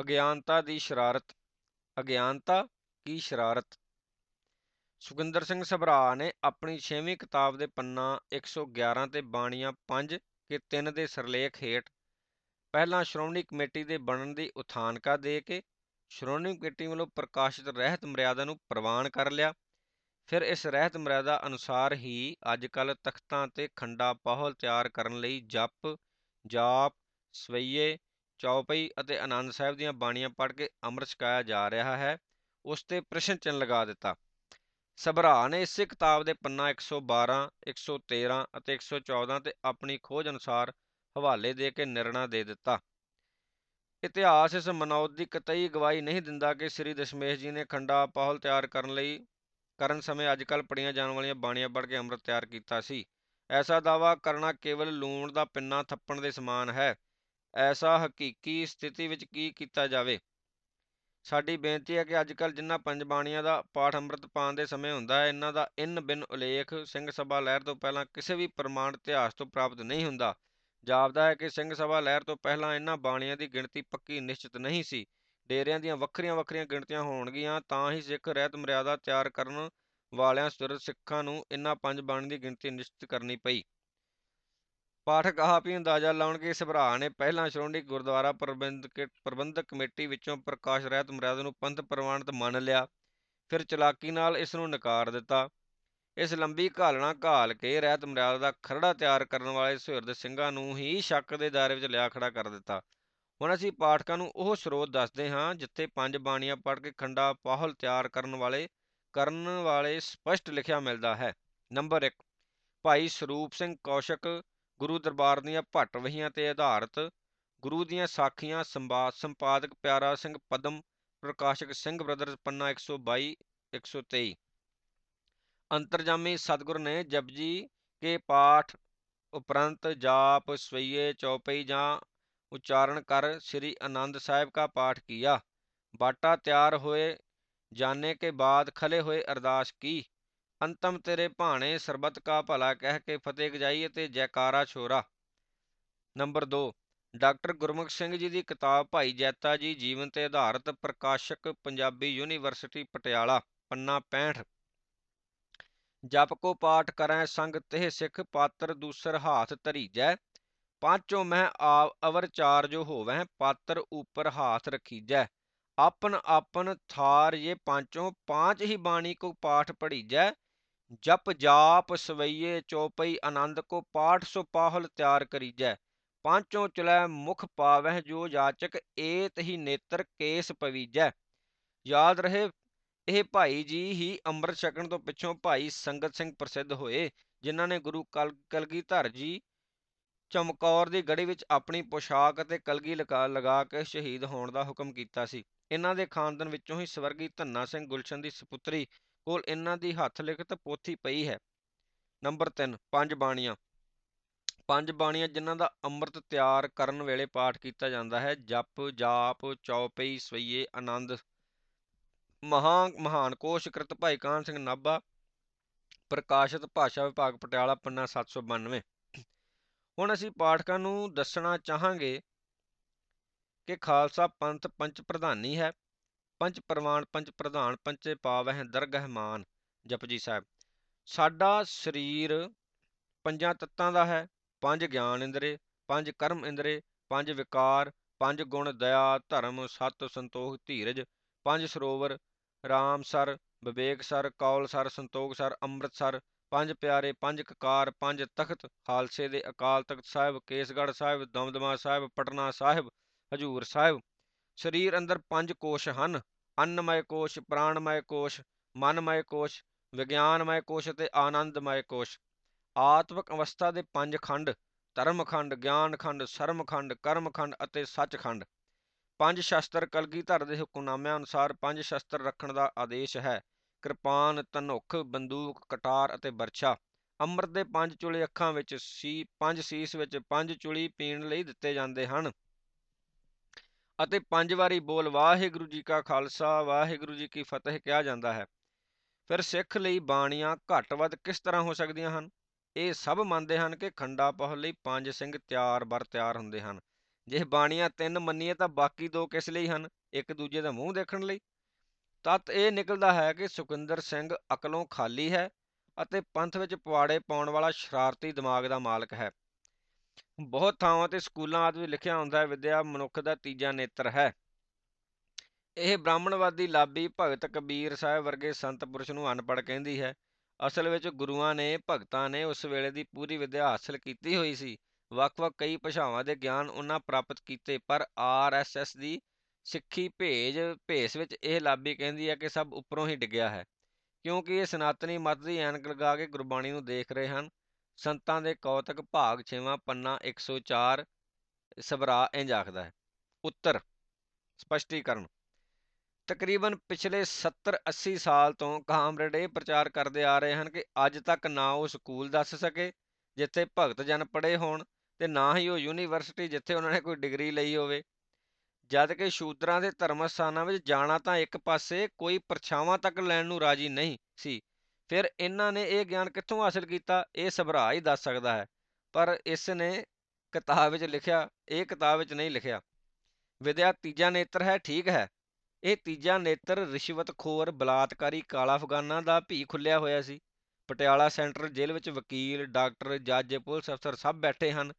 ਅਗਿਆਨਤਾ ਦੀ ਸ਼ਰਾਰਤ, ਅਗਿਆਨਤਾ ਕੀ ਸ਼ਰਾਰਤ? ਸੁਖਿੰਦਰ ਸਿੰਘ ਸਭਰਾ ਨੇ ਆਪਣੀ 6ਵੀਂ ਕਿਤਾਬ ਦੇ ਪੰਨਾ 111 ਤੇ ਬਾਣੀਆਂ 5 ਕਿ 3 ਦੇ ਸਰਲੇਖ ਹੇਠ ਪਹਿਲਾਂ ਸ਼੍ਰੋਮਣੀ ਕਮੇਟੀ ਦੇ ਬਣਨ ਦੀ ਉਥਾਨਕਾ ਦੇ ਕੇ ਸ਼੍ਰੋਮਣੀ ਕਮੇਟੀ ਵੱਲੋਂ ਪ੍ਰਕਾਸ਼ਿਤ ਰਹਿਤ ਮਰਿਆਦਾ ਨੂੰ ਪ੍ਰਵਾਨ ਕਰ ਲਿਆ। ਫਿਰ ਇਸ ਰਹਿਤ ਮਰਿਆਦਾ ਅਨੁਸਾਰ ਹੀ ਅੱਜ ਕੱਲ ਤਖਤਾਂ ਤੇ ਖੰਡਾ ਪਾਹਲ ਤਿਆਰ ਕਰਨ ਲਈ ਜਪ, ਜਾਪ, ਸਵਈਏ ਚੌਪਈ ਅਤੇ ਆਨੰਦ ਸਾਹਿਬ ਦੀਆਂ ਬਾਣੀਆਂ ਪੜ੍ਹ ਕੇ ਅੰਮ੍ਰਿਤ ਛਕਾਇਆ ਜਾ ਰਿਹਾ ਹੈ, ਉਸ ਤੇ ਪ੍ਰਸ਼ਨ ਚਿੰਨ੍ਹ ਲਗਾ ਦਿੱਤਾ। ਸਭਰਾ ਨੇ ਇਸੇ ਕਿਤਾਬ ਦੇ ਪੰਨਾ 112 113 ਅਤੇ 114 ਤੇ ਆਪਣੀ ਖੋਜ ਅਨੁਸਾਰ ਹਵਾਲੇ ਦੇ ਕੇ ਨਿਰਣਾ ਦੇ ਦਿੱਤਾ। ਇਤਿਹਾਸ ਇਸ ਮਨੌਤ ਦੀ ਕਤਈ ਗਵਾਹੀ ਨਹੀਂ ਦਿੰਦਾ ਕਿ ਸ੍ਰੀ ਦਸ਼ਮੇਸ਼ ਜੀ ਨੇ ਖੰਡਾ ਪਾਹਲ ਤਿਆਰ ਕਰਨ ਲਈ, ਕਰਨ ਸਮੇਂ ਅੱਜਕੱਲ ਪੜੀਆਂ ਜਾਣ ਵਾਲੀਆਂ ਬਾਣੀਆਂ ਪੜ੍ਹ ਕੇ ਅੰਮ੍ਰਿਤ ਤਿਆਰ ਕੀਤਾ ਸੀ। ਐਸਾ ਦਾਵਾ ਕਰਨਾ ਕੇਵਲ ਲੂਣ ਦਾ ਪਿੰਨਾ ਥੱਪਣ ਦੇ ਸਮਾਨ ਹੈ। ਐਸਾ ਹਕੀਕੀ ਸਥਿਤੀ ਵਿੱਚ ਕੀ ਕੀਤਾ ਜਾਵੇ? ਸਾਡੀ ਬੇਨਤੀ ਹੈ ਕਿ ਅੱਜ ਅੱਜਕੱਲ ਜਿਨ੍ਹਾਂ ਪੰਜ ਬਾਣੀਆਂ ਦਾ ਪਾਠ ਅੰਮ੍ਰਿਤ ਪਾਣ ਦੇ ਸਮੇਂ ਹੁੰਦਾ ਹੈ, ਇਹਨਾਂ ਦਾ ਇਨ ਬਿਨ ਉਲੇਖ ਸਿੰਘ ਸਭਾ ਲਹਿਰ ਤੋਂ ਪਹਿਲਾਂ ਕਿਸੇ ਵੀ ਪ੍ਰਮਾਣ ਇਤਿਹਾਸ ਤੋਂ ਪ੍ਰਾਪਤ ਨਹੀਂ ਹੁੰਦਾ। ਜਾਪਦਾ ਹੈ ਕਿ ਸਿੰਘ ਸਭਾ ਲਹਿਰ ਤੋਂ ਪਹਿਲਾਂ ਇਹਨਾਂ ਬਾਣੀਆਂ ਦੀ ਗਿਣਤੀ ਪੱਕੀ ਨਿਸ਼ਚਿਤ ਨਹੀਂ ਸੀ। ਡੇਰਿਆਂ ਦੀਆਂ ਵੱਖਰੀਆਂ ਵੱਖਰੀਆਂ ਗਿਣਤੀਆਂ ਹੋਣਗੀਆਂ, ਤਾਂ ਹੀ ਸਿੱਖ ਰਹਿਤ ਮਰਿਆਦਾ ਤਿਆਰ ਕਰਨ ਵਾਲਿਆਂ ਸੁਰਤ ਸਿੱਖਾਂ ਨੂੰ ਇਹਨਾਂ ਪੰਜ ਬਾਣੀ ਦੀ ਗਿਣਤੀ ਨਿਸ਼ਚਿਤ ਕਰਨੀ ਪਈ। ਪਾਠਕ ਆਪ ਹੀ ਅੰਦਾਜ਼ਾ ਲਾਉਣ ਕਿ ਇਸ ਭਰਾ ਨੇ ਪਹਿਲਾਂ ਸ਼੍ਰੋਮਣੀ ਗੁਰਦੁਆਰਾ ਪ੍ਰਬੰਧਕ ਪ੍ਰਬੰਧਕ ਕਮੇਟੀ ਵਿੱਚੋਂ ਪ੍ਰਕਾਸ਼ ਰਹਿਤ ਮਰਿਆਦਾ ਨੂੰ ਪੰਥ ਪ੍ਰਵਾਨਿਤ ਮੰਨ ਲਿਆ, ਫਿਰ ਚਲਾਕੀ ਨਾਲ ਇਸ ਨੂੰ ਨਕਾਰ ਦਿੱਤਾ। ਇਸ ਲੰਬੀ ਘਾਲਣਾ ਘਾਲ ਕੇ ਰਹਿਤ ਮਰਿਆਦਾ ਦਾ ਖਰੜਾ ਤਿਆਰ ਕਰਨ ਵਾਲੇ ਸੁਹਿਰਦ ਸਿੰਘਾਂ ਨੂੰ ਹੀ ਸ਼ੱਕ ਦੇ ਦਾਇਰੇ ਵਿੱਚ ਲਿਆ ਖੜਾ ਕਰ ਦਿੱਤਾ। ਹੁਣ ਅਸੀਂ ਪਾਠਕਾਂ ਨੂੰ ਉਹ ਸਰੋਤ ਦੱਸਦੇ ਹਾਂ ਜਿੱਥੇ ਪੰਜ ਬਾਣੀਆਂ ਪੜ੍ਹ ਕੇ ਖੰਡਾ ਪਾਹਲ ਤਿਆਰ ਕਰਨ ਵਾਲੇ ਕਰਨ ਵਾਲੇ ਸਪਸ਼ਟ ਲਿਖਿਆ ਮਿਲਦਾ ਹੈ। ਨੰਬਰ 1 ਭਾਈ ਸਰੂਪ ਸਿੰਘ ਕੌਸ਼ਕ ਗੁਰੂ ਦਰਬਾਰ ਦੀਆਂ ਭੱਟ ਵਹੀਆਂ ਤੇ ਆਧਾਰਿਤ ਗੁਰੂ ਦੀਆਂ ਸਾਖੀਆਂ ਸੰਵਾਦ ਸੰਪਾਦਕ ਪਿਆਰਾ ਸਿੰਘ ਪਦਮ, ਪ੍ਰਕਾਸ਼ਕ ਸਿੰਘ ਬ੍ਰਦਰਜ਼ ਪੰਨਾ 122 123 ਅੰਤਰਜਾਮੀ ਸਤਗੁਰ ਨੇ ਜਪਜੀ ਕੇ ਪਾਠ ਉਪਰੰਤ ਜਾਪ, ਸਵਈਏ, ਚੌਪਈ ਜਾਂ ਉਚਾਰਨ ਕਰ ਸ੍ਰੀ ਆਨੰਦ ਸਾਹਿਬ ਦਾ ਪਾਠ ਕੀਤਾ ਬਾਟਾ ਤਿਆਰ ਹੋਏ, ਜਾਣੇ ਕੇ ਬਾਅਦ ਖਲੇ ਹੋਏ ਅਰਦਾਸ ਕੀ? ਅੰਤਮ ਤੇਰੇ ਭਾਣੇ ਸਰਬਤ ਕਾ ਭਲਾ ਕਹਿ ਕੇ ਫਤਿਹ ਗਜਾਈ ਅਤੇ ਜੈਕਾਰਾ ਛੋਰਾ। ਨੰਬਰ 2 ਡਾਕਟਰ ਗੁਰਮੁਖ ਸਿੰਘ ਜੀ ਦੀ ਕਿਤਾਬ ਭਾਈ ਜੈਤਾ ਜੀ ਜੀਵਨ ਤੇ ਆਧਾਰਿਤ ਪ੍ਰਕਾਸ਼ਕ ਪੰਜਾਬੀ ਯੂਨੀਵਰਸਿਟੀ ਪਟਿਆਲਾ, ਪੰਨਾ 65 ਜਪ ਕੋ ਪਾਠ ਕਰੈ ਸੰਗ ਤਹਿ ਸਿੱਖ ਪਾਤਰ ਦੂਸਰ ਹਾਥ ਧਰੀਜੈ, ਪਾਂਚੋ ਮਹਿ ਆਵ ਅਵਰ ਚਾਰ ਜੋ ਹੋਵੈ ਪਾਤਰ ਉਪਰ ਹਾਥ ਰਖੀਜੈ। ਆਪਨ ਆਪਨ ਥਾਰ ਇਹ ਪਾਂਚੋਂ, ਪਾਂਚ ਹੀ ਬਾਣੀ ਕੋ ਪਾਠ ਪੜੀਜੈ ਜਪ ਜਾਪ ਸਵਈਏ ਚੋਪਈ ਆਨੰਦ ਕੋ ਪਾਠ ਸੋ ਪਾਹਲ ਤਿਆਰ ਕਰੀਜੈ। ਪਾਂਚੋ ਚਲੈ ਮੁਖ ਪਾਵਹਿ ਜੋ ਜਾਚਕ ਏਤ ਹੀ ਨੇਤਰ ਕੇਸ ਪਵੀਜੈ। ਯਾਦ ਰਹੇ, ਇਹ ਭਾਈ ਜੀ ਹੀ ਅੰਮ੍ਰਿਤ ਛਕਣ ਤੋਂ ਪਿੱਛੋਂ ਭਾਈ ਸੰਗਤ ਸਿੰਘ ਪ੍ਰਸਿੱਧ ਹੋਏ, ਜਿਨ੍ਹਾਂ ਨੇ ਗੁਰੂ ਕਲ, ਕਲਗੀਧਰ ਜੀ ਚਮਕੌਰ ਦੀ ਗੜੀ ਵਿੱਚ ਆਪਣੀ ਪੋਸ਼ਾਕ ਅਤੇ ਕਲਗੀ ਲਗਾ ਲਗਾ ਕੇ ਸ਼ਹੀਦ ਹੋਣ ਦਾ ਹੁਕਮ ਕੀਤਾ ਸੀ। ਇਹਨਾਂ ਦੇ ਖਾਨਦਾਨ ਵਿੱਚੋਂ ਹੀ ਸਵਰਗੀ ਧੰਨਾ ਸਿੰਘ ਗੁਲਸ਼ਨ ਦੀ ਸੁਪੁੱਤਰੀ ਕੋਲ ਇਹਨਾਂ ਦੀ ਹੱਥ ਲਿਖਤ ਪੋਥੀ ਪਈ ਹੈ। ਨੰਬਰ 3 ਪੰਜ ਬਾਣੀਆਂ। ਪੰਜ ਬਾਣੀਆਂ ਜਿਨ੍ਹਾਂ ਦਾ ਅੰਮ੍ਰਿਤ ਤਿਆਰ ਕਰਨ ਵੇਲੇ ਪਾਠ ਕੀਤਾ ਜਾਂਦਾ ਹੈ। ਜਪ, ਜਾਪ ਚੌਪਈ ਸਵਈਏ, ਆਨੰਦ। ਮਹਾ ਮਹਾਨ ਕੋਸ਼ ਕ੍ਰਿਤ ਭਾਈ ਕਾਨ ਸਿੰਘ ਨਾਭਾ, ਪ੍ਰਕਾਸ਼ਿਤ ਭਾਸ਼ਾ ਵਿਭਾਗ ਪਟਿਆਲਾ, ਪੰਨਾ 792 ਹੁਣ ਅਸੀਂ ਪਾਠਕਾਂ ਨੂੰ ਦੱਸਣਾ ਚਾਹਾਂਗੇ ਕਿ ਖਾਲਸਾ ਪੰਥ ਪੰਚ ਪ੍ਰਧਾਨੀ ਹੈ। ਪੰਜ ਪ੍ਰਵਾਨ, ਪੰਜ ਪ੍ਰਧਾਨ ਪੰਚੇ ਪਾਵਹਿ ਦਰਗਹਿ ਮਾਨ ਜਪਜੀ ਸਾਹਿਬ। ਸਾਡਾ ਸਰੀਰ ਪੰਜਾਂ ਤੱਤਾਂ ਦਾ ਹੈ, ਪੰਜ ਗਿਆਨ ਇੰਦਰੇ, ਪੰਜ ਕਰਮ ਇੰਦਰੇ, ਪੰਜ ਵਿਕਾਰ, ਪੰਜ ਗੁਣ, ਦਇਆ, ਧਰਮ, ਸਤ, ਸੰਤੋਖ, ਧੀਰਜ, ਪੰਜ ਸਰੋਵਰ, ਰਾਮ ਸਰ, ਵਿਵੇਕ ਸਰ, ਕੌਲ ਸਰ, ਸੰਤੋਖ ਸਰ, ਅੰਮ੍ਰਿਤ ਸਰ, ਪੰਜ ਪਿਆਰੇ, ਪੰਜ ਕਕਾਰ, ਪੰਜ ਤਖਤ, ਖਾਲਸੇ ਦੇ ਅਕਾਲ ਤਖਤ ਸਾਹਿਬ, ਕੇਸਗੜ੍ਹ ਸਾਹਿਬ, ਦਮਦਮਾ ਸਾਹਿਬ, ਪਟਨਾ ਸਾਹਿਬ, ਹਜੂਰ ਸਾਹਿਬ। ਸਰੀਰ ਅੰਦਰ ਪੰਜ ਕੋਸ਼ ਹਨ ਅੰਨਮय ਕੋਸ਼ ਪ੍ਰਾਣਮय ਕੋਸ਼ ਮਨਮय ਕੋਸ਼ ਵਿਗਿਆਨਮय ਕੋਸ਼ ਅਤੇ ਆਨੰਦਮय ਕੋਸ਼। ਆਤਮਿਕ ਅਵਸਥਾ ਦੇ ਪੰਜ ਖੰਡ, ਧਰਮਖੰਡ ਖੰਡ ਕਰਮ ਖੰਡ ਅਤੇ ਸੱਚਖੰਡ। ਪੰਜ ਸ਼ਸਤਰ ਕਲਗੀ ਧਰ ਦੇ ਹੁਕਮਨਾਮਿਆਂ ਅਨੁਸਾਰ ਪੰਜ ਸ਼ਸਤਰ ਰੱਖਣ ਦਾ ਆਦੇਸ਼ ਹੈ। ਕਿਰਪਾਨ ਤਨੁਖ ਬੰਦੂਕ, ਕਟਾਰ ਅਤੇ ਬਰਛਾ। ਅੰਮ੍ਰਿਤ ਦੇ ਪੰਜ ਚੁਲੇ ਅੱਖਾਂ ਵਿੱਚ ਸੀ, ਪੰਜ ਸੀਸ ਵਿੱਚ ਪੰਜ ਚੁਲੀ ਪੀਣ ਲਈ ਦਿੱਤੇ ਜਾਂਦੇ ਹਨ। ਅਤੇ ਪੰਜ ਵਾਰੀ ਬੋਲ, ਵਾਹਿਗੁਰੂ ਜੀ ਕਾ ਖਾਲਸਾ, ਵਾਹਿਗੁਰੂ ਜੀ ਕੀ ਫਤਿਹ ਕਿਹਾ ਜਾਂਦਾ ਹੈ। ਫਿਰ ਸਿੱਖ ਲਈ ਬਾਣੀਆਂ ਘੱਟ ਵੱਧ ਕਿਸ ਤਰ੍ਹਾਂ ਹੋ ਸਕਦੀਆਂ ਹਨ? ਇਹ ਸਭ ਮੰਨਦੇ ਹਨ ਕਿ ਖੰਡਾ ਪਹੁਲ ਲਈ ਪੰਜ ਸਿੰਘ ਤਿਆਰ ਬਰ ਤਿਆਰ ਹੁੰਦੇ ਹਨ। ਜੇ ਬਾਣੀਆਂ ਤਿੰਨ ਮੰਨੀਏ ਤਾਂ ਬਾਕੀ ਦੋ ਕਿਸ ਲਈ ਹਨ? ਇੱਕ ਦੂਜੇ ਦਾ ਮੂੰਹ ਦੇਖਣ ਲਈ। ਤਤ ਇਹ ਨਿਕਲਦਾ ਹੈ ਕਿ ਸੁਖਿੰਦਰ ਸਿੰਘ ਅਕਲੋਂ ਖਾਲੀ ਹੈ ਅਤੇ ਪੰਥ ਵਿੱਚ ਪਵਾੜੇ ਪਾਉਣ ਵਾਲਾ ਸ਼ਰਾਰਤੀ ਦਿਮਾਗ ਦਾ ਮਾਲਕ ਹੈ। ਬਹੁਤ ਥਾਵਾਂ ਤੇ ਸਕੂਲਾਂ ਆਦਿ ਵਿੱਚ ਲਿਖਿਆ ਹੁੰਦਾ ਹੈ, ਵਿਦਿਆ ਮਨੁੱਖ ਦਾ ਤੀਜਾ ਨੇਤਰ ਹੈ। ਇਹ ਬ੍ਰਾਹਮਣਵਾਦੀ ਲਾਬੀ ਭਗਤ ਕਬੀਰ ਸਾਹਿਬ ਵਰਗੇ ਸੰਤ ਪੁਰਸ਼ ਨੂੰ ਅਨਪੜ੍ਹ ਕਹਿੰਦੀ ਹੈ। ਅਸਲ ਵਿੱਚ ਗੁਰੂਆਂ ਨੇ, ਭਗਤਾਂ ਨੇ ਉਸ ਵੇਲੇ ਦੀ ਪੂਰੀ ਵਿਦਿਆ ਹਾਸਲ ਕੀਤੀ ਹੋਈ ਸੀ। ਵੱਖ-ਵੱਖ ਕਈ ਭਾਸ਼ਾਵਾਂ ਦੇ ਗਿਆਨ ਉਹਨਾਂ ਪ੍ਰਾਪਤ ਕੀਤੇ, ਪਰ ਆਰਐਸਐਸ ਦੀ ਸਿੱਖੀ ਭੇਜ, ਭੇਸ ਵਿੱਚ ਇਹ ਲਾਬੀ ਕਹਿੰਦੀ ਹੈ ਕਿ ਸਭ ਉੱਪਰੋਂ ਹੀ ਡਿੱਗਿਆ ਹੈ। ਕਿਉਂਕਿ ਇਹ ਸਨਾਤਨੀ ਮਤ ਦੀ ਐਨਕ ਲਗਾ ਕੇ ਗੁਰਬਾਣੀ ਨੂੰ ਦੇਖ ਰਹੇ ਹਨ ਸੰਤਾਂ ਦੇ ਕੌਤਕ ਭਾਗ 6ਵਾਂ ਪੰਨਾ 104 ਸਬਰਾ ਇੰਜ ਆਖਦਾ ਹੈ। ਉੱਤਰ, ਸਪਸ਼ਟੀਕਰਨ। ਤਕਰੀਬਨ ਪਿਛਲੇ 70-80 ਸਾਲ ਤੋਂ ਕਾਮਰੇਡ ਇਹ ਪ੍ਰਚਾਰ ਕਰਦੇ ਆ ਰਹੇ ਹਨ ਕਿ ਅੱਜ ਤੱਕ ਨਾ ਉਹ ਸਕੂਲ ਦੱਸ ਸਕੇ, ਜਿੱਥੇ ਭਗਤ ਜਨ ਪੜ੍ਹੇ ਹੋਣ ਤੇ ਨਾ ਹੀ ਉਹ ਯੂਨੀਵਰਸਿਟੀ ਜਿੱਥੇ ਉਹਨਾਂ ਨੇ ਕੋਈ ਡਿਗਰੀ ਲਈ ਹੋਵੇ। ਜਦ ਕਿ ਸ਼ੂਦਰਾਂ ਦੇ ਧਰਮ ਸਥਾਨਾਂ ਵਿੱਚ ਜਾਣਾ ਤਾਂ ਇੱਕ ਪਾਸੇ ਕੋਈ ਪਰਛਾਵਾਂ ਤੱਕ ਲੈਣ ਨੂੰ ਰਾਜੀ ਨਹੀਂ ਸੀ ਫਿਰ ਇਹਨਾਂ ਨੇ ਇਹ ਗਿਆਨ ਕਿੱਥੋਂ ਹਾਸਲ ਕੀਤਾ? ਇਹ ਸਭਰਾ ਹੀ ਦੱਸ ਸਕਦਾ ਹੈ। ਪਰ ਇਸ ਨੇ ਕਿਤਾਬ ਵਿੱਚ ਲਿਖਿਆ, ਇਹ ਕਿਤਾਬ ਵਿੱਚ ਨਹੀਂ ਲਿਖਿਆ। ਵਿਦਿਆ, ਤੀਜਾ ਨੇਤਰ ਹੈ, ਠੀਕ ਹੈ। ਇਹ ਤੀਜਾ ਨੇਤਰ ਰਿਸ਼ਵਤਖੋਰ ਬਲਾਤਕਾਰੀ, ਕਾਲਾ ਅਫਗਾਨਾਂ ਦਾ ਭੀ ਖੁੱਲਿਆ ਹੋਇਆ ਸੀ। ਪਟਿਆਲਾ ਸੈਂਟਰਲ ਜੇਲ੍ਹ ਵਿੱਚ ਵਕੀਲ, ਡਾਕਟਰ, ਜੱਜ, ਪੁਲਿਸ ਅਫਸਰ ਸਭ ਬੈਠੇ ਹਨ,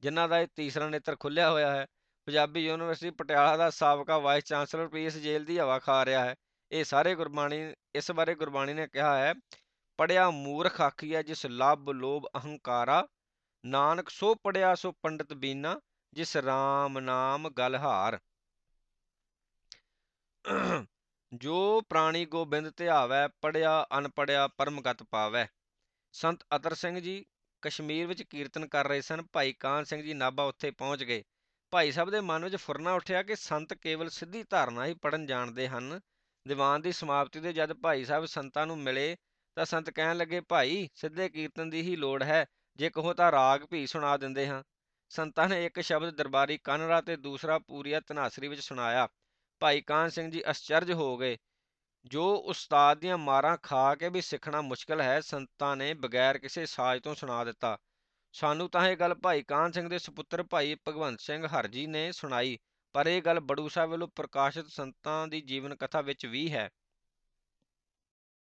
ਜਿਨ੍ਹਾਂ ਦਾ ਇਹ ਤੀਸਰਾ ਨੇਤਰ ਖੁੱਲਿਆ ਹੋਇਆ ਹੈ। ਪੰਜਾਬੀ ਯੂਨੀਵਰਸਿਟੀ ਪਟਿਆਲਾ ਦਾ ਸਾਬਕਾ ਵਾਈਸ ਚਾਂਸਲਰ ਵੀ ਇਸ ਜੇਲ੍ਹ ਦੀ ਹਵਾ ਖਾ ਰਿਹਾ ਹੈ। ਇਹ ਸਾਰੇ ਗੁਰਬਾਣੀ, ਇਸ ਬਾਰੇ ਗੁਰਬਾਣੀ ਨੇ ਕਿਹਾ ਹੈ ਪੜਿਆ ਮੂਰਖ ਆਖੀਐ, ਜਿਸ ਲੱਭ ਲੋਭ ਅਹੰਕਾਰਾ। ਨਾਨਕ ਸੋ ਪੜਿਆ ਸੋ ਪੰਡਤ ਬੀਨਾ, ਜਿਸ RAM ਨਾਮ ਗਲਹਾਰ ਜੋ ਪ੍ਰਾਣੀ ਗੋਬਿੰਦ ਧਿਆਵੈ ਪੜਿਆ ਅਨਪੜਿਆ ਪਰਮਗਤ ਪਾਵੈ। ਸੰਤ ਅਤਰ ਸਿੰਘ ਜੀ ਕਸ਼ਮੀਰ ਵਿੱਚ ਕੀਰਤਨ ਕਰ ਰਹੇ ਸਨ। ਭਾਈ ਕਾਨ ਸਿੰਘ ਜੀ ਨਾਭਾ ਉੱਥੇ ਪਹੁੰਚ ਗਏ। ਭਾਈ ਸਾਹਿਬ ਦੇ ਮਨ ਵਿੱਚ ਫੁਰਨਾ ਉੱਠਿਆ ਕਿ ਸੰਤ ਕੇਵਲ ਸਿੱਧੀ ਧਾਰਨਾ ਹੀ ਪੜਨ ਜਾਣਦੇ ਹਨ। ਦੀਵਾਨ ਦੀ ਸਮਾਪਤੀ ਦੇ ਜਦ ਭਾਈ ਸਾਹਿਬ ਸੰਤਾਂ ਨੂੰ ਮਿਲੇ ਤਾਂ ਸੰਤ ਕਹਿਣ ਲੱਗੇ, ਭਾਈ, ਸਿੱਧੇ ਕੀਰਤਨ ਦੀ ਹੀ ਲੋੜ ਹੈ। ਜੇ ਕਹੋ ਤਾਂ ਰਾਗ ਵੀ ਸੁਣਾ ਦਿੰਦੇ ਹਾਂ। ਸੰਤਾਂ ਨੇ ਇੱਕ ਸ਼ਬਦ ਦਰਬਾਰੀ ਕਨਰਾ ਤੇ ਦੂਸਰਾ ਪੂਰੀਆ ਤਨਾਸਰੀ ਵਿੱਚ ਸੁਣਾਇਆ। ਭਾਈ ਕਾਨ ਸਿੰਘ ਜੀ ਅਸਚਰਜ ਹੋ ਗਏ। ਜੋ ਉਸਤਾਦ ਦੀਆਂ ਮਾਰਾਂ ਖਾ ਕੇ ਵੀ ਸਿੱਖਣਾ ਮੁਸ਼ਕਲ ਹੈ, ਸੰਤਾਂ ਨੇ ਬਗੈਰ ਕਿਸੇ ਸਾਜ਼ ਤੋਂ ਸੁਣਾ ਦਿੱਤਾ। ਸਾਨੂੰ ਤਾਂ ਇਹ ਗੱਲ ਭਾਈ ਕਾਨ ਸਿੰਘ ਦੇ ਸੁਪੁੱਤਰ ਭਾਈ ਭਗਵੰਤ ਸਿੰਘ ਹਰਜੀ ਨੇ ਸੁਣਾਈ, ਪਰ ਇਹ ਗੱਲ ਬੜੂ ਸਾਹਿਬ ਵੱਲੋਂ ਪ੍ਰਕਾਸ਼ਿਤ ਸੰਤਾਂ ਦੀ ਜੀਵਨ ਕਥਾ ਵਿੱਚ ਵੀ ਹੈ।